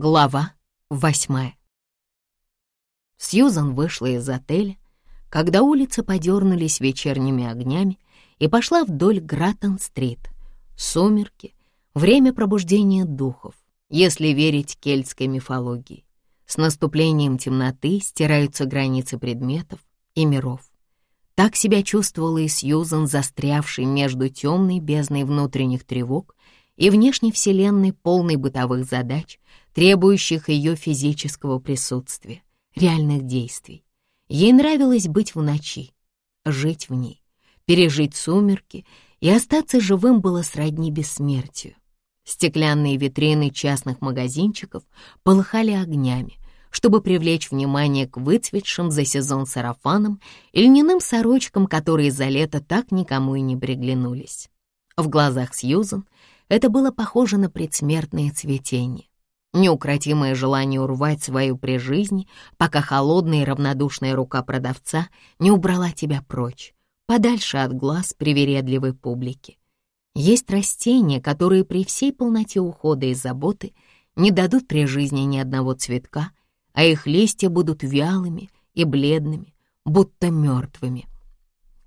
Глава восьмая. Сьюзан вышла из отеля, когда улицы подернулись вечерними огнями и пошла вдоль Граттон-стрит. Сумерки — время пробуждения духов, если верить кельтской мифологии. С наступлением темноты стираются границы предметов и миров. Так себя чувствовала и Сьюзан, застрявшей между темной бездной внутренних тревог и внешней вселенной, полной бытовых задач, требующих ее физического присутствия, реальных действий. Ей нравилось быть в ночи, жить в ней, пережить сумерки, и остаться живым было сродни бессмертию. Стеклянные витрины частных магазинчиков полыхали огнями, чтобы привлечь внимание к выцветшим за сезон сарафанам и льняным сорочкам, которые за лето так никому и не приглянулись. В глазах Сьюзан это было похоже на предсмертное цветение. Неукротимое желание урвать свою при жизни, пока холодная и равнодушная рука продавца не убрала тебя прочь, подальше от глаз привередливой публики. Есть растения, которые при всей полноте ухода и заботы не дадут при жизни ни одного цветка, а их листья будут вялыми и бледными, будто мертвыми.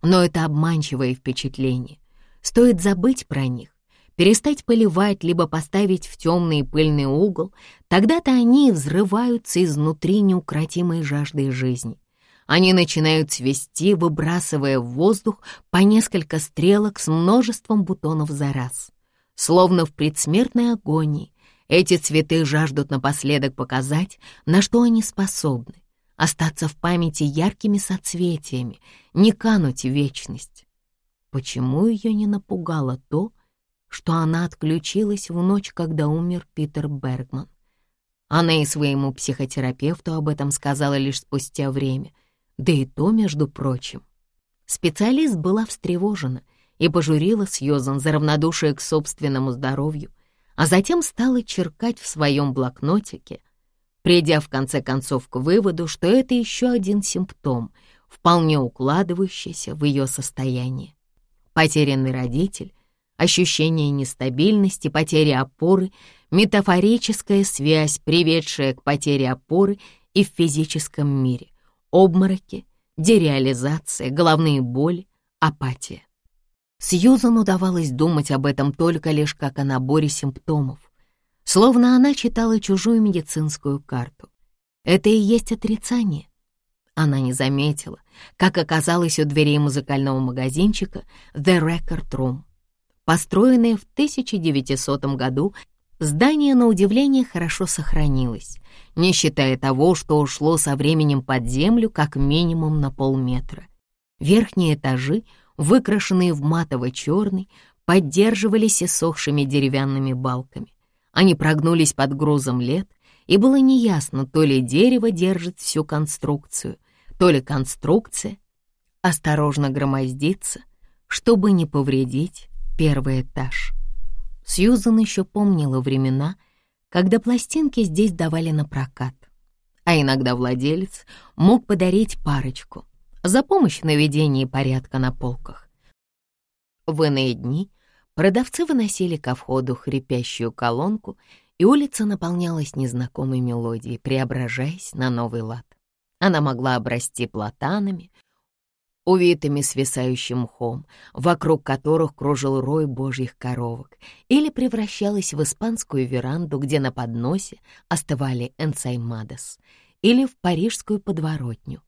Но это обманчивое впечатление. Стоит забыть про них, перестать поливать, либо поставить в темный пыльный угол, тогда-то они взрываются изнутри неукротимой жаждой жизни. Они начинают свести, выбрасывая в воздух по несколько стрелок с множеством бутонов за раз. Словно в предсмертной агонии, эти цветы жаждут напоследок показать, на что они способны, остаться в памяти яркими соцветиями, не кануть в вечность. Почему ее не напугало то, что она отключилась в ночь, когда умер Питер Бергман. Она и своему психотерапевту об этом сказала лишь спустя время, да и то, между прочим. Специалист была встревожена и пожурила Сьюзан за равнодушие к собственному здоровью, а затем стала черкать в своем блокнотике, придя в конце концов к выводу, что это еще один симптом, вполне укладывающийся в ее состояние. Потерянный родитель ощущение нестабильности, потери опоры, метафорическая связь, приведшая к потере опоры и в физическом мире, обмороки, дереализация, головные боли, апатия. Сьюзан удавалось думать об этом только лишь как о наборе симптомов, словно она читала чужую медицинскую карту. Это и есть отрицание. Она не заметила, как оказалась у дверей музыкального магазинчика The Record Room. Построенное в 1900 году, здание, на удивление, хорошо сохранилось, не считая того, что ушло со временем под землю как минимум на полметра. Верхние этажи, выкрашенные в матово-черный, поддерживались иссохшими деревянными балками. Они прогнулись под грузом лет, и было неясно, то ли дерево держит всю конструкцию, то ли конструкция осторожно громоздится, чтобы не повредить первый этаж. Сьюзан еще помнила времена, когда пластинки здесь давали на прокат, а иногда владелец мог подарить парочку за помощь в наведении порядка на полках. В иные дни продавцы выносили ко входу хрипящую колонку, и улица наполнялась незнакомой мелодией, преображаясь на новый лад. Она могла обрасти платанами, увитыми свисающим мхом, вокруг которых кружил рой божьих коровок, или превращалась в испанскую веранду, где на подносе остывали энсаймадос, или в парижскую подворотню,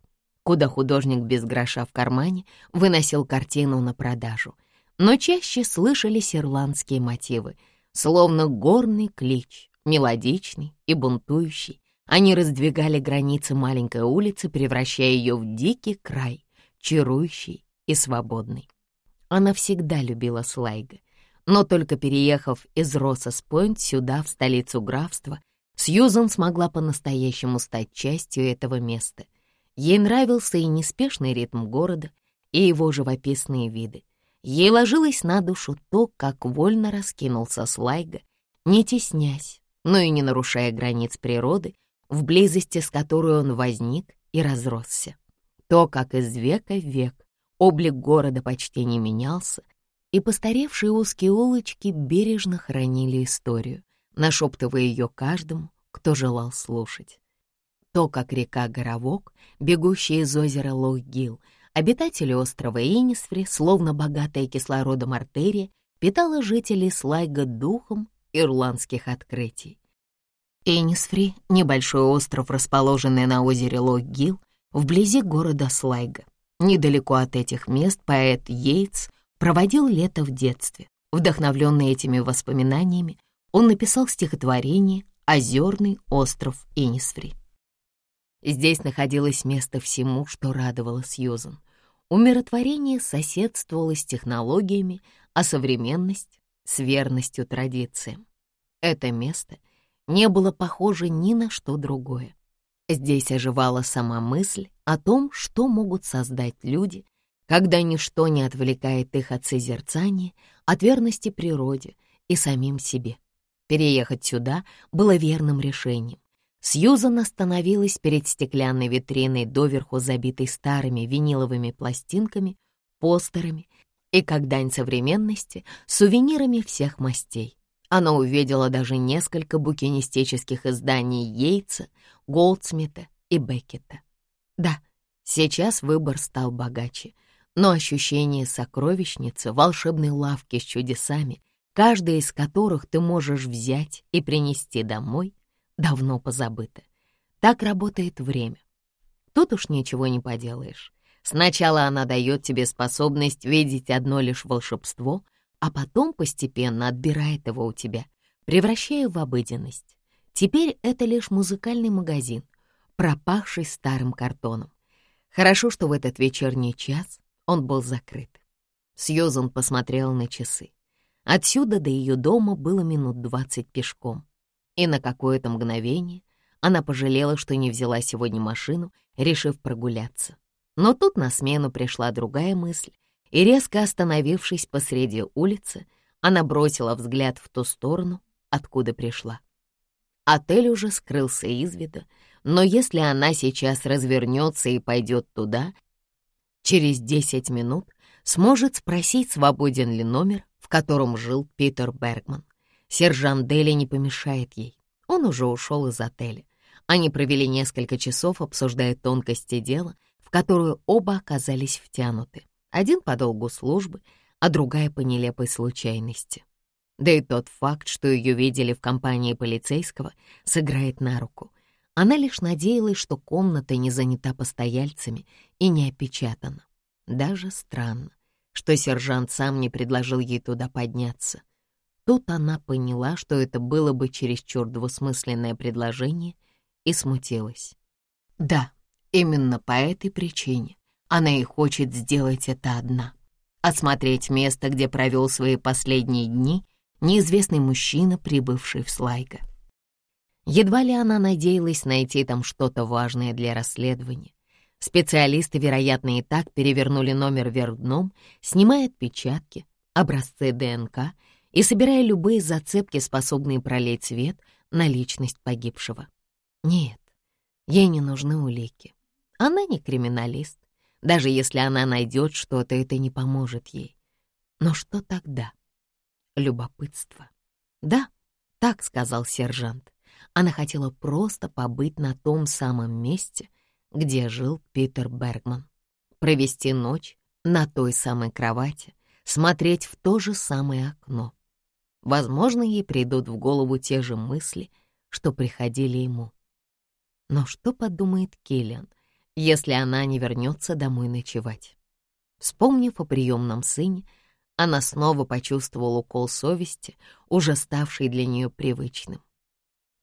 куда художник без гроша в кармане выносил картину на продажу. Но чаще слышались ирландские мотивы, словно горный клич, мелодичный и бунтующий. Они раздвигали границы маленькой улицы, превращая ее в дикий край, чарующий и свободный. Она всегда любила Слайга, но только переехав из Россос-Пойнт сюда, в столицу графства, Сьюзан смогла по-настоящему стать частью этого места. Ей нравился и неспешный ритм города, и его живописные виды. Ей ложилось на душу то, как вольно раскинулся Слайга, не теснясь, но и не нарушая границ природы, в близости с которой он возник и разросся. То, как из века в век облик города почти не менялся, и постаревшие узкие улочки бережно хранили историю, нашептывая ее каждому, кто желал слушать. То, как река Горовок, бегущая из озера Лоугил, обитатели острова Инисфри, словно богатая кислородом артерия, питала жителей Слайга духом ирландских открытий. Инисфри — небольшой остров, расположенный на озере Лоугил, вблизи города Слайга. Недалеко от этих мест поэт Йейтс проводил лето в детстве. Вдохновленный этими воспоминаниями, он написал стихотворение «Озерный остров Инисфри». Здесь находилось место всему, что радовало Сьюзан. Умиротворение соседствовало с технологиями, а современность — с верностью традициям. Это место не было похоже ни на что другое. Здесь оживала сама мысль о том, что могут создать люди, когда ничто не отвлекает их от созерцания, от верности природе и самим себе. Переехать сюда было верным решением. Сьюзан остановилась перед стеклянной витриной, доверху забитой старыми виниловыми пластинками, постерами и, как дань современности, сувенирами всех мастей. Она увидела даже несколько букинистических изданий Йейтса, Голдсмита и Беккета. Да, сейчас выбор стал богаче, но ощущение сокровищницы, волшебной лавки с чудесами — каждая из которых ты можешь взять и принести домой, давно позабыта. Так работает время. Тут уж ничего не поделаешь. Сначала она дает тебе способность видеть одно лишь волшебство, а потом постепенно отбирает его у тебя, превращая в обыденность. Теперь это лишь музыкальный магазин, пропахший старым картоном. Хорошо, что в этот вечерний час он был закрыт. Сьюзан посмотрел на часы. Отсюда до ее дома было минут двадцать пешком. И на какое-то мгновение она пожалела, что не взяла сегодня машину, решив прогуляться. Но тут на смену пришла другая мысль, и, резко остановившись посреди улицы, она бросила взгляд в ту сторону, откуда пришла. Отель уже скрылся из вида, но если она сейчас развернется и пойдет туда, через десять минут сможет спросить, свободен ли номер, в котором жил Питер Бергман. Сержант Дели не помешает ей. Он уже ушел из отеля. Они провели несколько часов, обсуждая тонкости дела, в которую оба оказались втянуты. Один по долгу службы, а другая по нелепой случайности. Да и тот факт, что ее видели в компании полицейского, сыграет на руку. Она лишь надеялась, что комната не занята постояльцами и не опечатана. Даже странно что сержант сам не предложил ей туда подняться. Тут она поняла, что это было бы чересчур двусмысленное предложение, и смутилась. Да, именно по этой причине она и хочет сделать это одна. Осмотреть место, где провел свои последние дни неизвестный мужчина, прибывший в Слайго. Едва ли она надеялась найти там что-то важное для расследования, Специалисты, вероятно, и так перевернули номер вверх дном, снимая отпечатки, образцы ДНК и собирая любые зацепки, способные пролить свет на личность погибшего. Нет, ей не нужны улики. Она не криминалист. Даже если она найдет что-то, это не поможет ей. Но что тогда? Любопытство. Да, так сказал сержант. Она хотела просто побыть на том самом месте — где жил Питер Бергман. Провести ночь на той самой кровати, смотреть в то же самое окно. Возможно, ей придут в голову те же мысли, что приходили ему. Но что подумает Келлиан, если она не вернется домой ночевать? Вспомнив о приемном сыне, она снова почувствовала укол совести, уже ставший для нее привычным.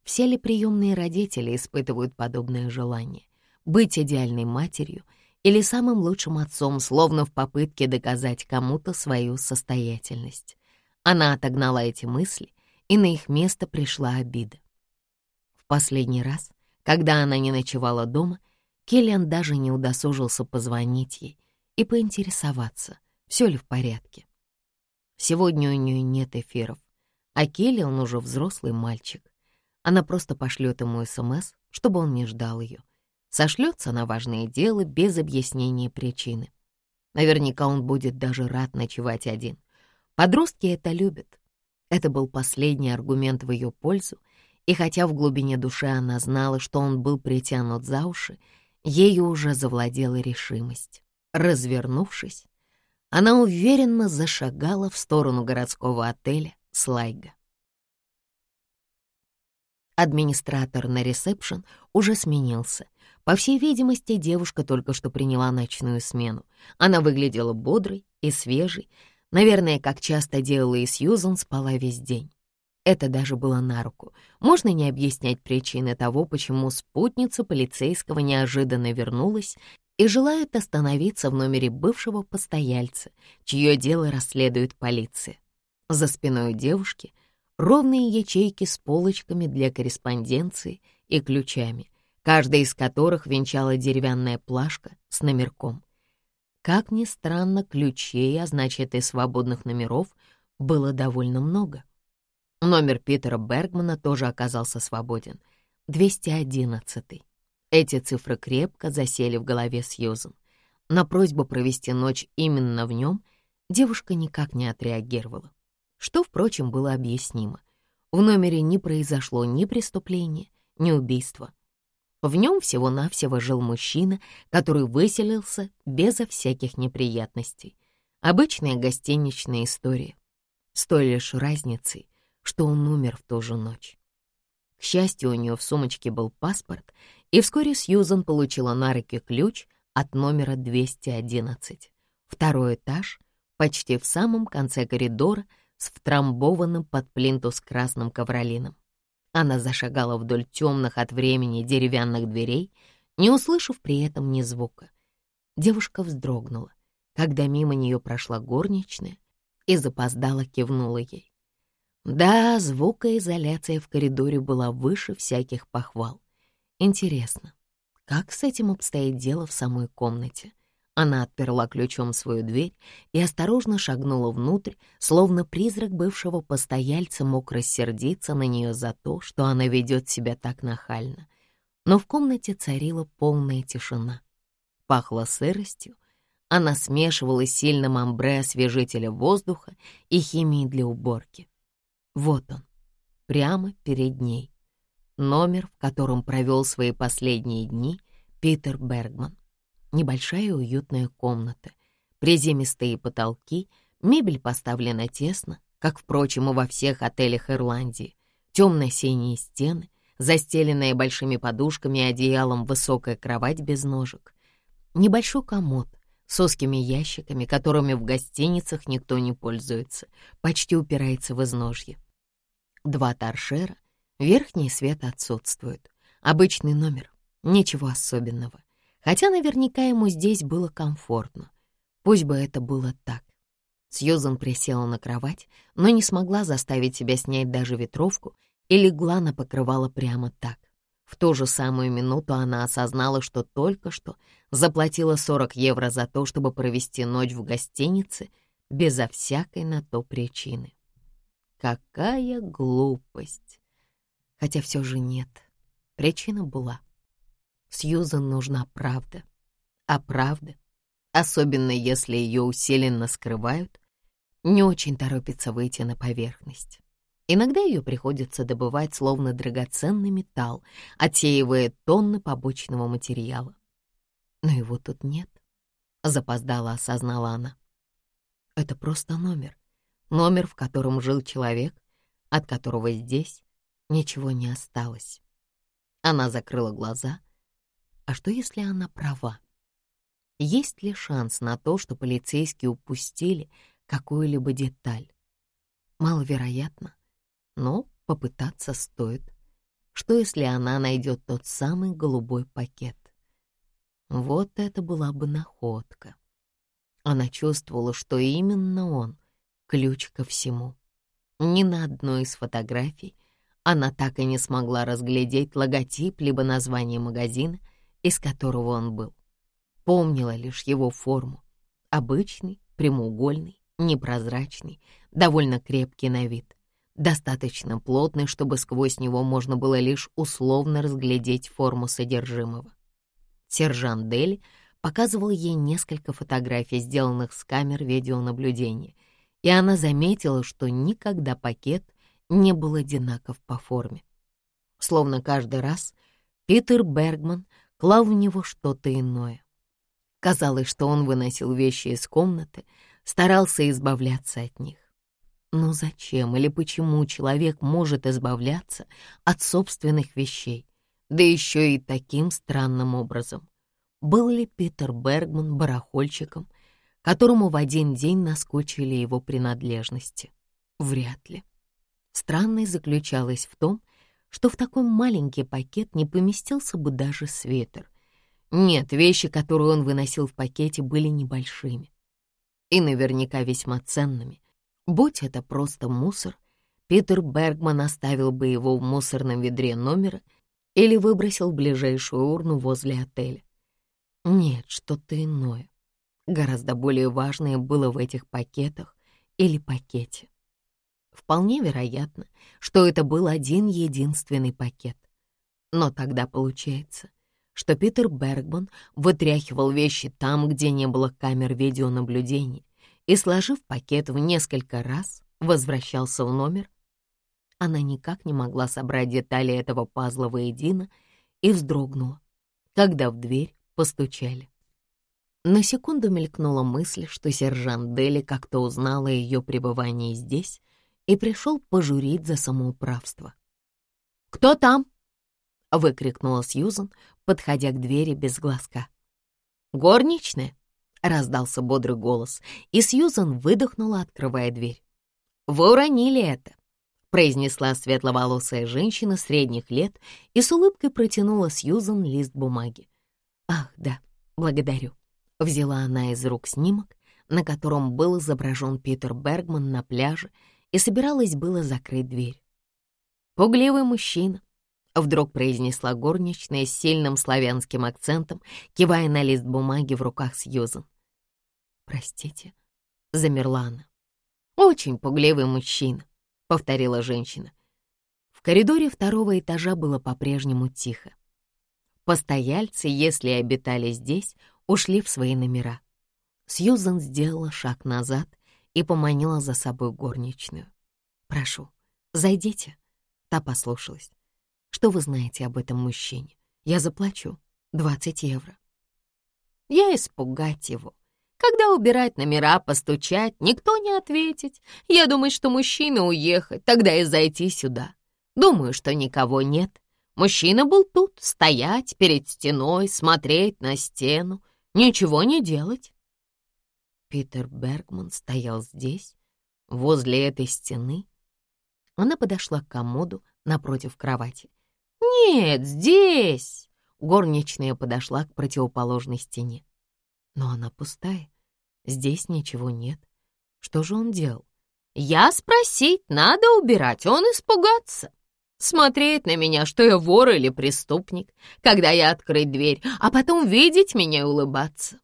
Все ли приемные родители испытывают подобное желание? быть идеальной матерью или самым лучшим отцом, словно в попытке доказать кому-то свою состоятельность. Она отогнала эти мысли, и на их место пришла обида. В последний раз, когда она не ночевала дома, Келлиан даже не удосужился позвонить ей и поинтересоваться, все ли в порядке. Сегодня у нее нет эфиров, а Келлиан уже взрослый мальчик. Она просто пошлет ему СМС, чтобы он не ждал ее, сошлется на важное дело без объяснения причины. Наверняка он будет даже рад ночевать один. Подростки это любят. Это был последний аргумент в ее пользу, И хотя в глубине души она знала, что он был притянут за уши, ею уже завладела решимость. Развернувшись, она уверенно зашагала в сторону городского отеля Слайга. Администратор на ресепшн уже сменился. По всей видимости, девушка только что приняла ночную смену. Она выглядела бодрой и свежей. Наверное, как часто делала и Сьюзан, спала весь день. Это даже было на руку. Можно не объяснять причины того, почему спутница полицейского неожиданно вернулась и желает остановиться в номере бывшего постояльца, чье дело расследует полиция. За спиной девушки ровные ячейки с полочками для корреспонденции и ключами, каждая из которых венчала деревянная плашка с номерком. Как ни странно, ключей, а значит и свободных номеров, было довольно много. Номер Питера Бергмана тоже оказался свободен — 211. Эти цифры крепко засели в голове Сьюзен. На просьбу провести ночь именно в нем девушка никак не отреагировала что, впрочем, было объяснимо. В номере не произошло ни преступления, ни убийства. В нем всего-навсего жил мужчина, который выселился безо всяких неприятностей. Обычная гостиничная история. С той лишь разницей, что он умер в ту же ночь. К счастью, у нее в сумочке был паспорт, и вскоре Сьюзан получила на руки ключ от номера 211. Второй этаж, почти в самом конце коридора, с втрамбованным под плинтус красным ковролином. Она зашагала вдоль темных от времени деревянных дверей, не услышав при этом ни звука. Девушка вздрогнула, когда мимо нее прошла горничная и запоздала кивнула ей. Да, звукоизоляция в коридоре была выше всяких похвал. Интересно, как с этим обстоит дело в самой комнате? Она отперла ключом свою дверь и осторожно шагнула внутрь, словно призрак бывшего постояльца мог рассердиться на нее за то, что она ведет себя так нахально. Но в комнате царила полная тишина. Пахло сыростью, она смешивалась сильным амбре освежителя воздуха и химией для уборки. Вот он, прямо перед ней. Номер, в котором провел свои последние дни Питер Бергман. Небольшая уютная комната, приземистые потолки, мебель поставлена тесно, как, впрочем, и во всех отелях Ирландии, темно-синие стены, застеленная большими подушками и одеялом высокая кровать без ножек, небольшой комод с узкими ящиками, которыми в гостиницах никто не пользуется, почти упирается в изножье. Два торшера, верхний свет отсутствует, обычный номер, ничего особенного хотя наверняка ему здесь было комфортно. Пусть бы это было так. Сьюзан присела на кровать, но не смогла заставить себя снять даже ветровку и легла на покрывало прямо так. В ту же самую минуту она осознала, что только что заплатила 40 евро за то, чтобы провести ночь в гостинице безо всякой на то причины. Какая глупость! Хотя все же нет, причина была. Сьюзан нужна правда. А правда, особенно если ее усиленно скрывают, не очень торопится выйти на поверхность. Иногда ее приходится добывать словно драгоценный металл, отсеивая тонны побочного материала. Но его тут нет, запоздала осознала она. Это просто номер. Номер, в котором жил человек, от которого здесь ничего не осталось. Она закрыла глаза — а что, если она права? Есть ли шанс на то, что полицейские упустили какую-либо деталь? Маловероятно, но попытаться стоит. Что, если она найдет тот самый голубой пакет? Вот это была бы находка. Она чувствовала, что именно он — ключ ко всему. Ни на одной из фотографий она так и не смогла разглядеть логотип либо название магазина, из которого он был. Помнила лишь его форму. Обычный, прямоугольный, непрозрачный, довольно крепкий на вид. Достаточно плотный, чтобы сквозь него можно было лишь условно разглядеть форму содержимого. Сержант Дели показывал ей несколько фотографий, сделанных с камер видеонаблюдения, и она заметила, что никогда пакет не был одинаков по форме. словно каждый раз Питер Бергман клал в него что-то иное. Казалось, что он выносил вещи из комнаты, старался избавляться от них. Но зачем или почему человек может избавляться от собственных вещей, да еще и таким странным образом? Был ли Питер Бергман барахольщиком, которому в один день наскучили его принадлежности? Вряд ли. Странность заключалась в том, что в такой маленький пакет не поместился бы даже свитер. Нет, вещи, которые он выносил в пакете, были небольшими и наверняка весьма ценными. Будь это просто мусор, Питер Бергман оставил бы его в мусорном ведре номера или выбросил в ближайшую урну возле отеля. Нет, что-то иное. Гораздо более важное было в этих пакетах или пакете. Вполне вероятно, что это был один единственный пакет. Но тогда получается, что Питер Бергман вытряхивал вещи там, где не было камер видеонаблюдения, и, сложив пакет в несколько раз, возвращался в номер. Она никак не могла собрать детали этого пазла воедино и вздрогнула, когда в дверь постучали. На секунду мелькнула мысль, что сержант Дели как-то узнал о ее пребывании здесь и пришел пожурить за самоуправство. «Кто там?» — выкрикнула Сьюзан, подходя к двери без глазка. «Горничная?» — раздался бодрый голос, и Сьюзан выдохнула, открывая дверь. «Вы уронили это», — произнесла светловолосая женщина средних лет и с улыбкой протянула Сьюзан лист бумаги. «Ах, да, благодарю». Взяла она из рук снимок, на котором был изображен Питер Бергман на пляже и собиралась было закрыть дверь. «Пугливый мужчина», — вдруг произнесла горничная с сильным славянским акцентом, кивая на лист бумаги в руках Сьюзан. «Простите», — замерла она. «Очень пугливый мужчина», — повторила женщина. В коридоре второго этажа было по-прежнему тихо. Постояльцы, если обитали здесь, ушли в свои номера. Сьюзан сделала шаг назад и поманила за собой горничную. «Прошу, зайдите». Та послушалась. «Что вы знаете об этом мужчине? Я заплачу 20 евро». «Я испугать его. Когда убирать номера, постучать, никто не ответить. Я думаю, что мужчина уехать, тогда и зайти сюда. Думаю, что никого нет. Мужчина был тут, стоять перед стеной, смотреть на стену, ничего не делать. Питер Бергман стоял здесь, возле этой стены. Она подошла к комоду напротив кровати. «Нет, здесь!» Горничная подошла к противоположной стене. Но она пустая. Здесь ничего нет. Что же он делал? «Я спросить, надо убирать, он испугаться. Смотреть на меня, что я вор или преступник, когда я открыть дверь, а потом видеть меня и улыбаться.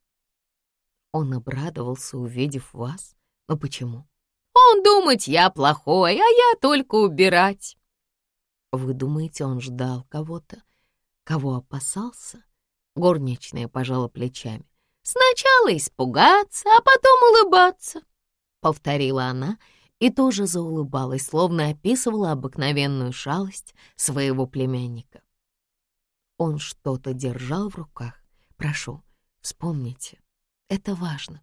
Он обрадовался, увидев вас. Но почему? Он думает, я плохой, а я только убирать. Вы думаете, он ждал кого-то? Кого опасался? Горничная пожала плечами. Сначала испугаться, а потом улыбаться, — повторила она и тоже заулыбалась, словно описывала обыкновенную шалость своего племянника. Он что-то держал в руках. Прошу, вспомните, это важно.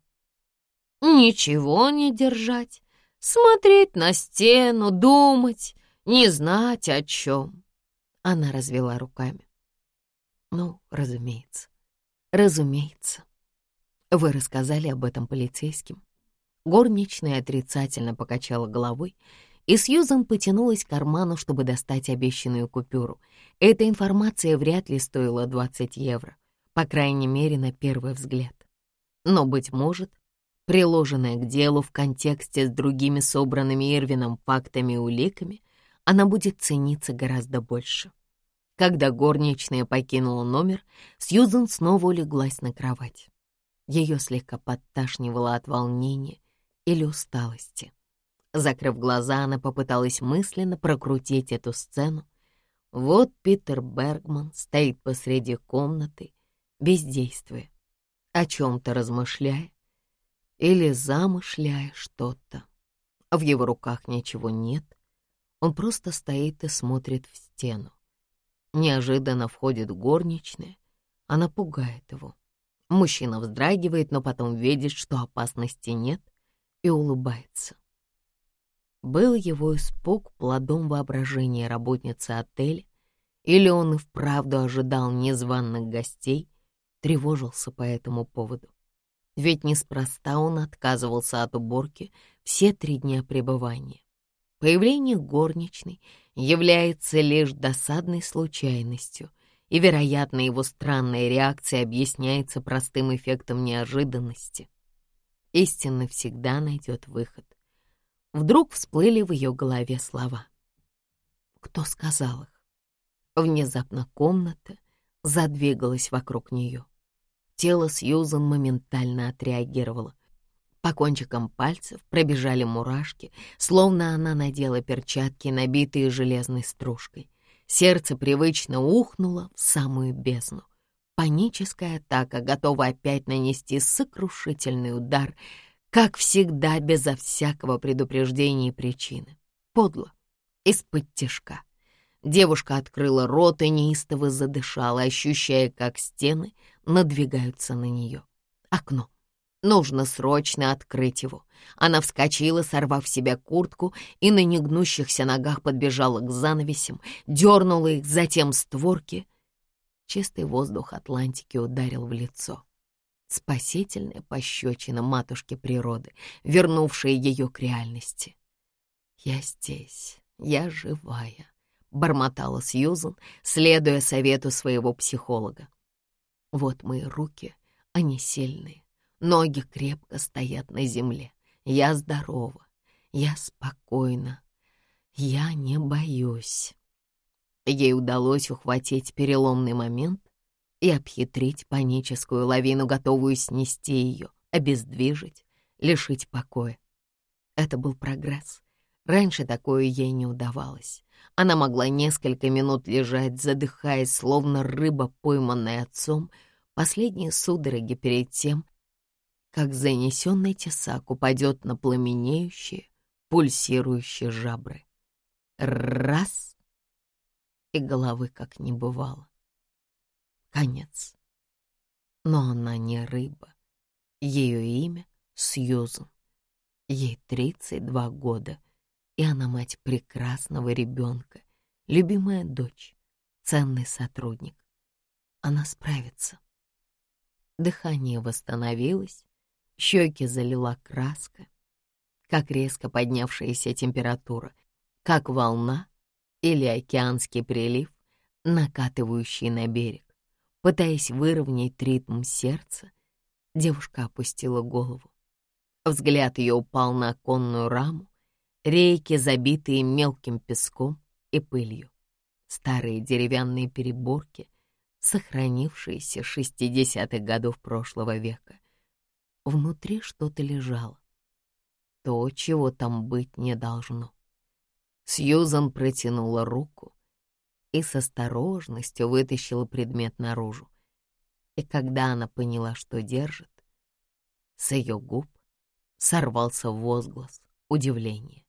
Ничего не держать, смотреть на стену, думать, не знать о чем. Она развела руками. Ну, разумеется, разумеется. Вы рассказали об этом полицейским. Горничная отрицательно покачала головой, и Сьюзан потянулась к карману, чтобы достать обещанную купюру. Эта информация вряд ли стоила 20 евро, по крайней мере, на первый взгляд но, быть может, приложенная к делу в контексте с другими собранными Ирвином фактами и уликами, она будет цениться гораздо больше. Когда горничная покинула номер, Сьюзен снова улеглась на кровать. Ее слегка подташнивало от волнения или усталости. Закрыв глаза, она попыталась мысленно прокрутить эту сцену. Вот Питер Бергман стоит посреди комнаты, бездействуя о чем-то размышляя или замышляя что-то. В его руках ничего нет, он просто стоит и смотрит в стену. Неожиданно входит горничная. Она пугает его. Мужчина вздрагивает, но потом видит, что опасности нет, и улыбается. Был его испуг плодом воображения работницы отеля, или он и вправду ожидал незваных гостей, тревожился по этому поводу. Ведь неспроста он отказывался от уборки все три дня пребывания. Появление горничной является лишь досадной случайностью, и, вероятно, его странная реакция объясняется простым эффектом неожиданности. Истина всегда найдет выход. Вдруг всплыли в ее голове слова. Кто сказал их? Внезапно комната задвигалась вокруг нее. Тело Сьюзан моментально отреагировало. По кончикам пальцев пробежали мурашки, словно она надела перчатки, набитые железной стружкой. Сердце привычно ухнуло в самую бездну. Паническая атака готова опять нанести сокрушительный удар, как всегда, безо всякого предупреждения и причины. Подло, из-под тяжка. Девушка открыла рот и неистово задышала, ощущая, как стены надвигаются на нее. Окно. Нужно срочно открыть его. Она вскочила, сорвав с себя куртку, и на негнущихся ногах подбежала к занавесям, дернула их, затем створки. Чистый воздух Атлантики ударил в лицо. Спасительная пощечина матушки природы, вернувшая ее к реальности. «Я здесь, я живая», — бормотала Сьюзан, следуя совету своего психолога. «Вот мои руки, они сильные Ноги крепко стоят на земле. Я здорова, я спокойна, я не боюсь. Ей удалось ухватить переломный момент и обхитрить паническую лавину, готовую снести ее, обездвижить, лишить покоя. Это был прогресс. Раньше такое ей не удавалось. Она могла несколько минут лежать, задыхаясь, словно рыба, пойманная отцом, последние судороги перед тем, как занесенный тесак упадет на пламенеющие, пульсирующие жабры. Раз — и головы как не бывало. Конец. Но она не рыба. Ее имя — Сьюзан. Ей 32 года, и она мать прекрасного ребенка, любимая дочь, ценный сотрудник. Она справится. Дыхание восстановилось, щеки залила краска, как резко поднявшаяся температура, как волна или океанский прилив, накатывающий на берег. Пытаясь выровнять ритм сердца, девушка опустила голову. Взгляд ее упал на оконную раму, рейки, забитые мелким песком и пылью, старые деревянные переборки, сохранившиеся шестидесятых годов прошлого века. Внутри что-то лежало. То, чего там быть не должно. Сьюзан протянула руку и с осторожностью вытащила предмет наружу. И когда она поняла, что держит, с ее губ сорвался возглас удивления.